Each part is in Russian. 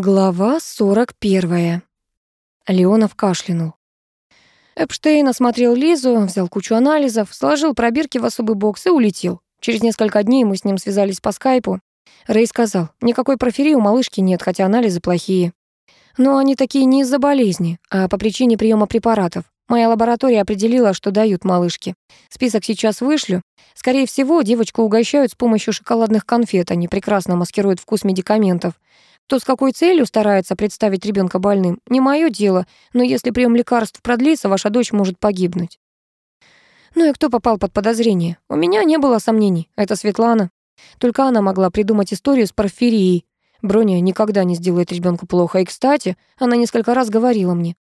Глава 41. Леонов кашлянул. Эпштейн осмотрел Лизу, взял кучу анализов, сложил пробирки в особый бокс и улетел. Через несколько дней мы с ним связались по скайпу. Рэй сказал, никакой порфирии у малышки нет, хотя анализы плохие. Но они такие не из-за болезни, а по причине приема препаратов. Моя лаборатория определила, что дают малышке. Список сейчас вышлю. Скорее всего, девочку угощают с помощью шоколадных конфет. Они прекрасно маскируют вкус медикаментов. То, с какой целью старается представить ребенка больным, не мое дело, но если прием лекарств продлится, ваша дочь может погибнуть. Ну и кто попал под подозрение? У меня не было сомнений. Это Светлана. Только она могла придумать историю с порфирией. Броня никогда не сделает ребенку плохо. И, кстати, она несколько раз говорила мне.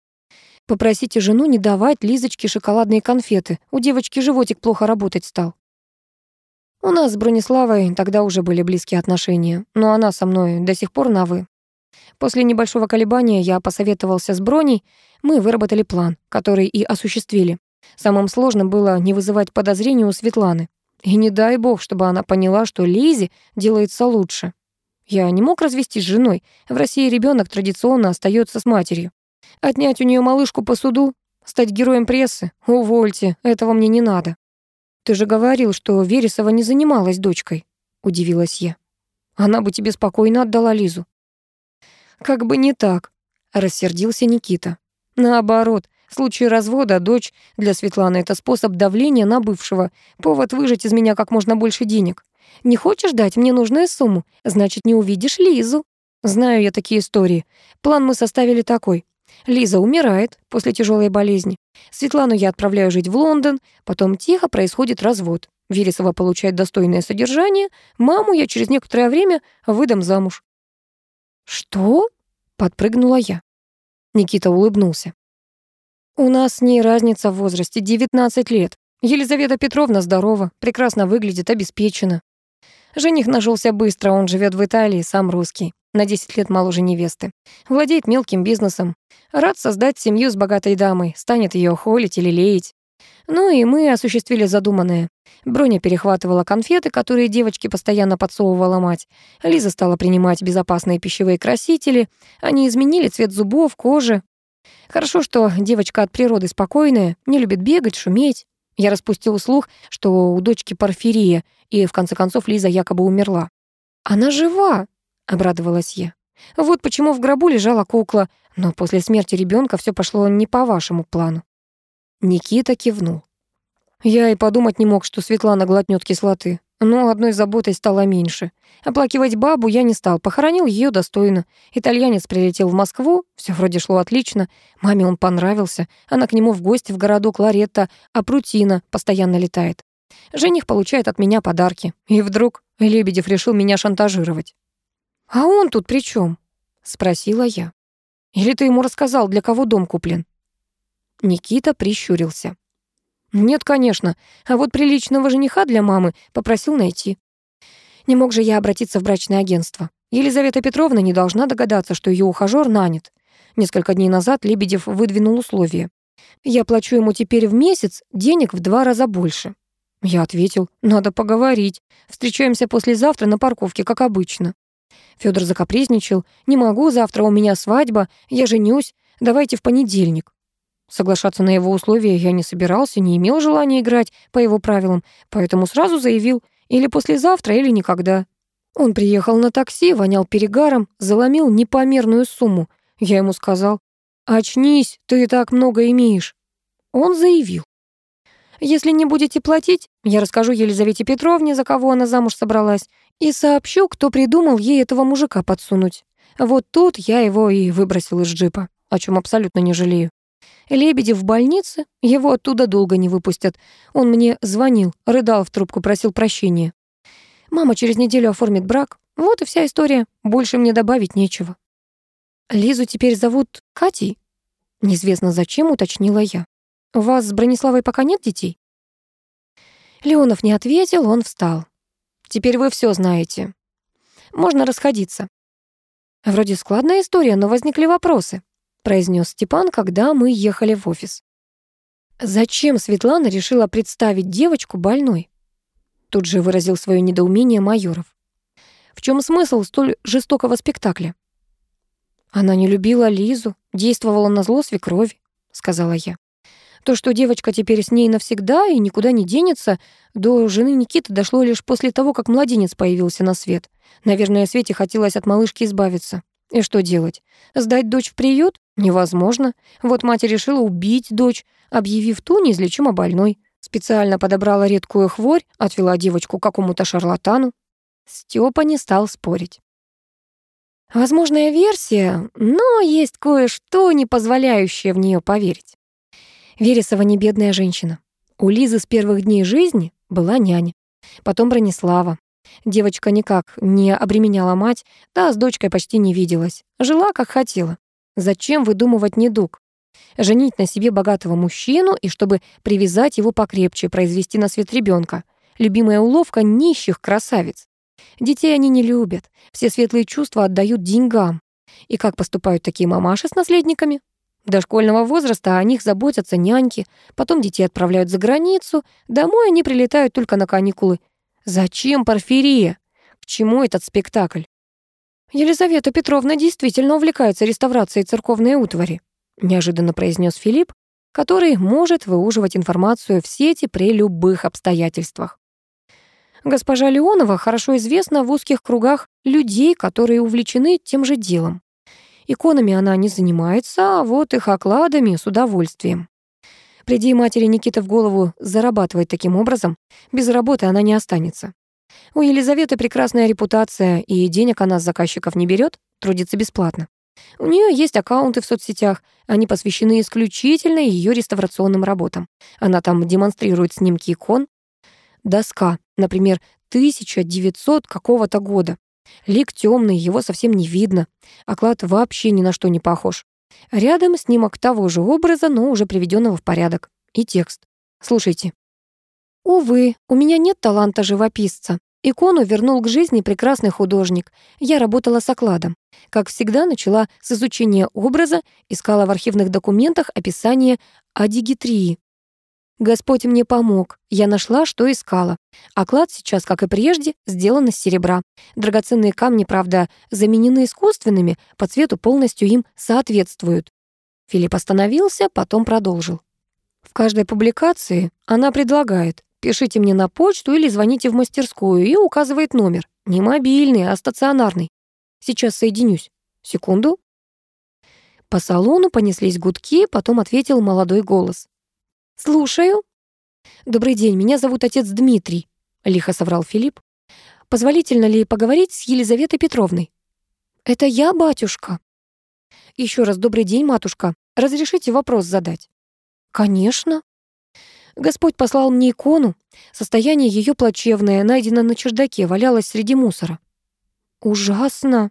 Попросите жену не давать Лизочке шоколадные конфеты. У девочки животик плохо работать стал. У нас с Брониславой тогда уже были близкие отношения, но она со мной до сих пор на «вы». После небольшого колебания я посоветовался с Броней, мы выработали план, который и осуществили. Самым сложным было не вызывать подозрений у Светланы. И не дай бог, чтобы она поняла, что Лизе делается лучше. Я не мог развестись с женой. В России ребенок традиционно остается с матерью. Отнять у нее малышку по суду, стать героем прессы? Увольте, этого мне не надо. «Ты же говорил, что Вересова не занималась дочкой», — удивилась я. «Она бы тебе спокойно отдала Лизу». «Как бы не так», — рассердился Никита. «Наоборот, в случае развода дочь для Светланы — это способ давления на бывшего, повод выжать из меня как можно больше денег. Не хочешь дать мне нужную сумму, значит, не увидишь Лизу. Знаю я такие истории. План мы составили такой. Лиза умирает после тяжелой болезни. Светлану я отправляю жить в Лондон, потом тихо происходит развод. Вересова получает достойное содержание, маму я через некоторое время выдам замуж. «Что?» — подпрыгнула я. Никита улыбнулся. «У нас с ней разница в возрасте 19 лет. Елизавета Петровна здорова, прекрасно выглядит, обеспечена. Жених нашелся быстро, он живет в Италии, сам русский на 10 лет моложе невесты. Владеет мелким бизнесом. Рад создать семью с богатой дамой, станет ее холить или леять. Ну и мы осуществили задуманное. Броня перехватывала конфеты, которые девочке постоянно подсовывала мать. Лиза стала принимать безопасные пищевые красители. Они изменили цвет зубов, кожи. Хорошо, что девочка от природы спокойная, не любит бегать, шуметь. Я распустил слух, что у дочки порфирия, и в конце концов Лиза якобы умерла. «Она жива!» — обрадовалась я. «Вот почему в гробу лежала кукла, но после смерти ребенка все пошло не по вашему плану». Никита кивнул. Я и подумать не мог, что Светлана глотнет кислоты. Но одной заботой стало меньше. Оплакивать бабу я не стал, похоронил ее достойно. Итальянец прилетел в Москву, все вроде шло отлично. Маме он понравился. Она к нему в гости в городок Лоретто, а Прутина постоянно летает. Жених получает от меня подарки. И вдруг Лебедев решил меня шантажировать. «А он тут при чем? спросила я. «Или ты ему рассказал, для кого дом куплен?» Никита прищурился. «Нет, конечно, а вот приличного жениха для мамы попросил найти. Не мог же я обратиться в брачное агентство. Елизавета Петровна не должна догадаться, что ее ухажёр нанят. Несколько дней назад Лебедев выдвинул условие. Я плачу ему теперь в месяц денег в два раза больше. Я ответил, надо поговорить. Встречаемся послезавтра на парковке, как обычно. Федор закапризничал. «Не могу, завтра у меня свадьба, я женюсь, давайте в понедельник». Соглашаться на его условия я не собирался, не имел желания играть по его правилам, поэтому сразу заявил «или послезавтра, или никогда». Он приехал на такси, вонял перегаром, заломил непомерную сумму. Я ему сказал «Очнись, ты и так много имеешь». Он заявил если не будете платить, я расскажу Елизавете Петровне, за кого она замуж собралась, и сообщу, кто придумал ей этого мужика подсунуть. Вот тут я его и выбросил из джипа, о чем абсолютно не жалею. Лебедев в больнице, его оттуда долго не выпустят. Он мне звонил, рыдал в трубку, просил прощения. Мама через неделю оформит брак. Вот и вся история. Больше мне добавить нечего. Лизу теперь зовут Катей? Неизвестно зачем, уточнила я. У вас с Брониславой пока нет детей? Леонов не ответил, он встал. Теперь вы все знаете. Можно расходиться. Вроде складная история, но возникли вопросы, произнес Степан, когда мы ехали в офис. Зачем Светлана решила представить девочку больной? Тут же выразил свое недоумение Майоров. В чем смысл столь жестокого спектакля? Она не любила Лизу, действовала на зло свекрови, сказала я. То, что девочка теперь с ней навсегда и никуда не денется, до жены Никиты дошло лишь после того, как младенец появился на свет. Наверное, Свете хотелось от малышки избавиться. И что делать? Сдать дочь в приют? Невозможно. Вот мать решила убить дочь, объявив ту неизлечимо больной. Специально подобрала редкую хворь, отвела девочку какому-то шарлатану. Степа не стал спорить. Возможная версия, но есть кое-что, не позволяющее в нее поверить. Вересова не бедная женщина. У Лизы с первых дней жизни была няня. Потом Бронислава. Девочка никак не обременяла мать, та с дочкой почти не виделась. Жила, как хотела. Зачем выдумывать недуг? Женить на себе богатого мужчину и чтобы привязать его покрепче, произвести на свет ребенка. Любимая уловка нищих красавиц. Детей они не любят, все светлые чувства отдают деньгам. И как поступают такие мамаши с наследниками? До школьного возраста о них заботятся няньки, потом детей отправляют за границу, домой они прилетают только на каникулы. Зачем Порфирия? К чему этот спектакль? Елизавета Петровна действительно увлекается реставрацией церковной утвари, неожиданно произнес Филипп, который может выуживать информацию в сети при любых обстоятельствах. Госпожа Леонова хорошо известна в узких кругах людей, которые увлечены тем же делом. Иконами она не занимается, а вот их окладами с удовольствием. Приди матери Никиты в голову зарабатывать таким образом, без работы она не останется. У Елизаветы прекрасная репутация, и денег она с заказчиков не берет, трудится бесплатно. У нее есть аккаунты в соцсетях, они посвящены исключительно ее реставрационным работам. Она там демонстрирует снимки икон, доска, например, 1900 какого-то года. Лик темный, его совсем не видно. Оклад вообще ни на что не похож. Рядом снимок того же образа, но уже приведенного в порядок. И текст. Слушайте. Увы, у меня нет таланта живописца. Икону вернул к жизни прекрасный художник. Я работала с окладом. Как всегда, начала с изучения образа, искала в архивных документах описание адигитрии, Господь мне помог. Я нашла, что искала. Оклад сейчас, как и прежде, сделан из серебра. Драгоценные камни, правда, заменены искусственными, по цвету полностью им соответствуют. Филипп остановился, потом продолжил. В каждой публикации она предлагает «пишите мне на почту или звоните в мастерскую» и указывает номер. Не мобильный, а стационарный. Сейчас соединюсь. Секунду. По салону понеслись гудки, потом ответил молодой голос. «Слушаю». «Добрый день, меня зовут отец Дмитрий», — лихо соврал Филипп. «Позволительно ли поговорить с Елизаветой Петровной?» «Это я, батюшка». Еще раз добрый день, матушка. Разрешите вопрос задать?» «Конечно». Господь послал мне икону. Состояние ее плачевное, найдено на чердаке, валялось среди мусора. «Ужасно»,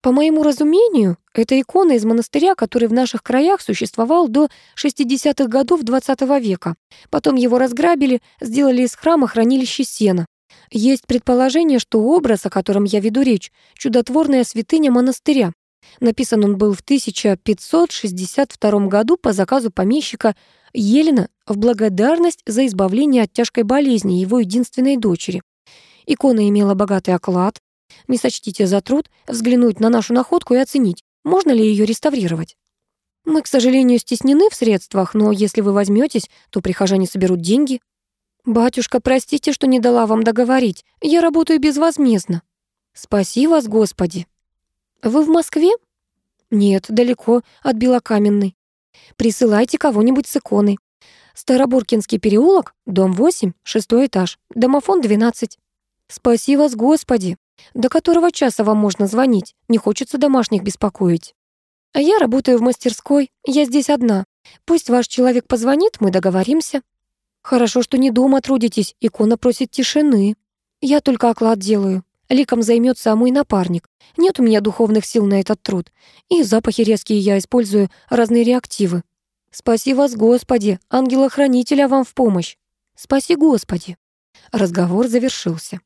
по моему разумению, это икона из монастыря, который в наших краях существовал до 60-х годов XX века. Потом его разграбили, сделали из храма хранилище сена. Есть предположение, что образ, о котором я веду речь, чудотворная святыня монастыря. Написан он был в 1562 году по заказу помещика Елена в благодарность за избавление от тяжкой болезни его единственной дочери. Икона имела богатый оклад, не сочтите за труд взглянуть на нашу находку и оценить, можно ли ее реставрировать. Мы, к сожалению, стеснены в средствах, но если вы возьметесь, то прихожане соберут деньги. Батюшка, простите, что не дала вам договорить. Я работаю безвозмездно. Спаси вас, Господи. Вы в Москве? Нет, далеко, от Белокаменной. Присылайте кого-нибудь с иконой. Старобуркинский переулок, дом 8, шестой этаж, домофон 12. Спаси вас, Господи. До которого часа вам можно звонить? Не хочется домашних беспокоить. А я работаю в мастерской, я здесь одна. Пусть ваш человек позвонит, мы договоримся. Хорошо, что не дома трудитесь, икона просит тишины. Я только оклад делаю. Ликом займется мой напарник. Нет у меня духовных сил на этот труд. И запахи резкие я использую, разные реактивы. Спаси вас, Господи, ангела-хранителя вам в помощь. Спаси, Господи. Разговор завершился.